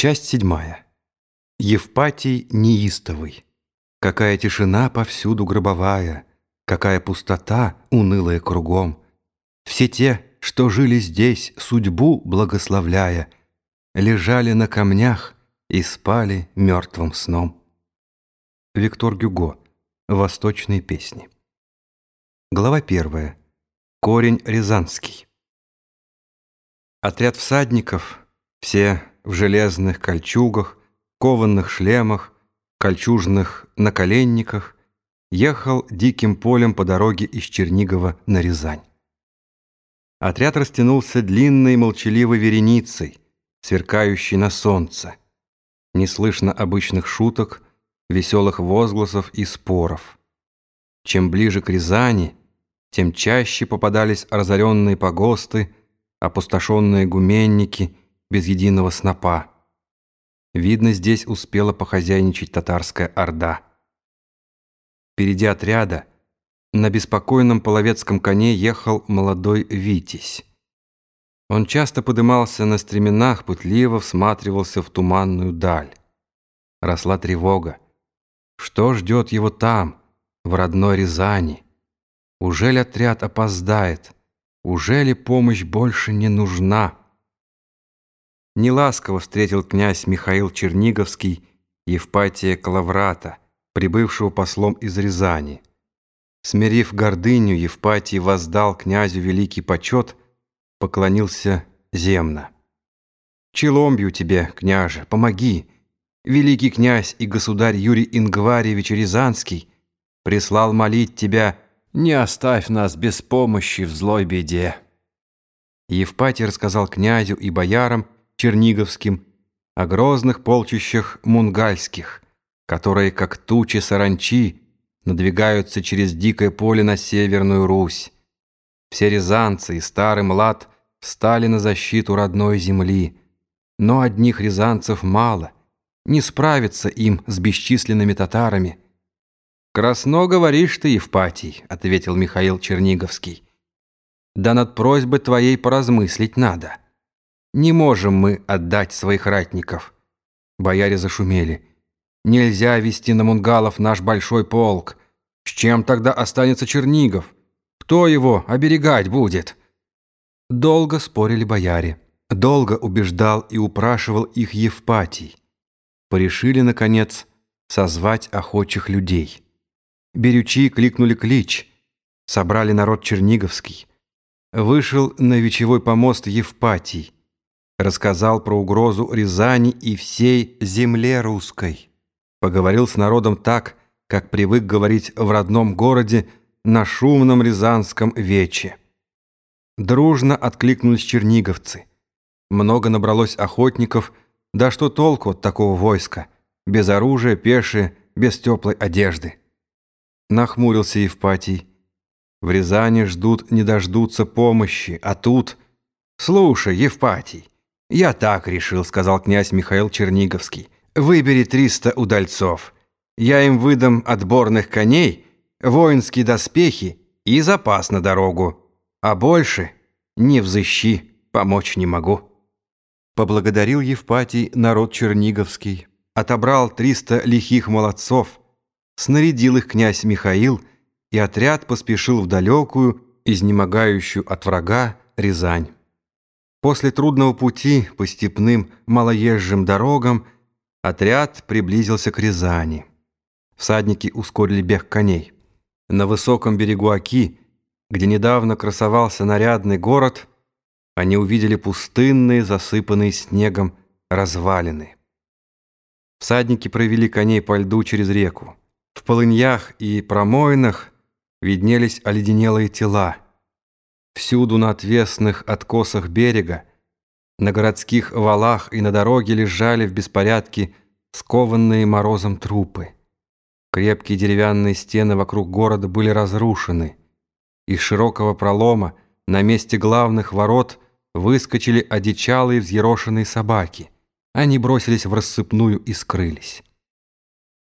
Часть седьмая. Евпатий неистовый. Какая тишина повсюду гробовая, Какая пустота унылая кругом. Все те, что жили здесь, судьбу благословляя, Лежали на камнях и спали мертвым сном. Виктор Гюго. Восточные песни. Глава первая. Корень Рязанский. Отряд всадников, все в железных кольчугах, кованных шлемах, кольчужных наколенниках, ехал диким полем по дороге из Чернигова на Рязань. Отряд растянулся длинной молчаливой вереницей, сверкающей на солнце. Не слышно обычных шуток, веселых возгласов и споров. Чем ближе к Рязани, тем чаще попадались разоренные погосты, опустошенные гуменники без единого снопа. Видно, здесь успела похозяйничать татарская орда. Впереди отряда на беспокойном половецком коне ехал молодой Витязь. Он часто подымался на стременах, пытливо всматривался в туманную даль. Росла тревога. Что ждет его там, в родной Рязани? Ужели отряд опоздает? Ужели помощь больше не нужна? Неласково встретил князь Михаил Черниговский Евпатия Калаврата, прибывшего послом из Рязани. Смирив гордыню, Евпатий воздал князю великий почет, поклонился земно. «Челом бью тебе, княже, помоги! Великий князь и государь Юрий Ингварьевич Рязанский прислал молить тебя, не оставь нас без помощи в злой беде». Евпатий рассказал князю и боярам черниговским о грозных полчищах мунгальских, которые, как тучи саранчи, надвигаются через дикое поле на Северную Русь. Все рязанцы и старый млад встали на защиту родной земли, но одних рязанцев мало, не справиться им с бесчисленными татарами. «Красно говоришь ты, Евпатий», — ответил Михаил Черниговский. «Да над просьбой твоей поразмыслить надо. Не можем мы отдать своих ратников». Бояре зашумели. Нельзя вести на мунгалов наш большой полк. С чем тогда останется Чернигов? Кто его оберегать будет?» Долго спорили бояре. Долго убеждал и упрашивал их Евпатий. Порешили, наконец, созвать охочих людей. Берючи кликнули клич. Собрали народ черниговский. Вышел на вечевой помост Евпатий. Рассказал про угрозу Рязани и всей земле русской поговорил с народом так, как привык говорить в родном городе на шумном рязанском вече. Дружно откликнулись черниговцы. Много набралось охотников, да что толку от такого войска, без оружия, пешие, без теплой одежды. Нахмурился Евпатий. В Рязани ждут, не дождутся помощи, а тут... «Слушай, Евпатий, я так решил», — сказал князь Михаил Черниговский. Выбери триста удальцов. Я им выдам отборных коней, воинские доспехи и запас на дорогу. А больше не взыщи, помочь не могу». Поблагодарил Евпатий народ черниговский, отобрал триста лихих молодцов, снарядил их князь Михаил, и отряд поспешил в далекую, изнемогающую от врага Рязань. После трудного пути по степным малоезжим дорогам – Отряд приблизился к Рязани. Всадники ускорили бег коней. На высоком берегу Оки, где недавно красовался нарядный город, они увидели пустынные, засыпанные снегом развалины. Всадники провели коней по льду через реку. В полыньях и промоинах виднелись оледенелые тела. Всюду на отвесных откосах берега на городских валах и на дороге лежали в беспорядке скованные морозом трупы. Крепкие деревянные стены вокруг города были разрушены. Из широкого пролома на месте главных ворот выскочили одичалые взъерошенные собаки. Они бросились в рассыпную и скрылись.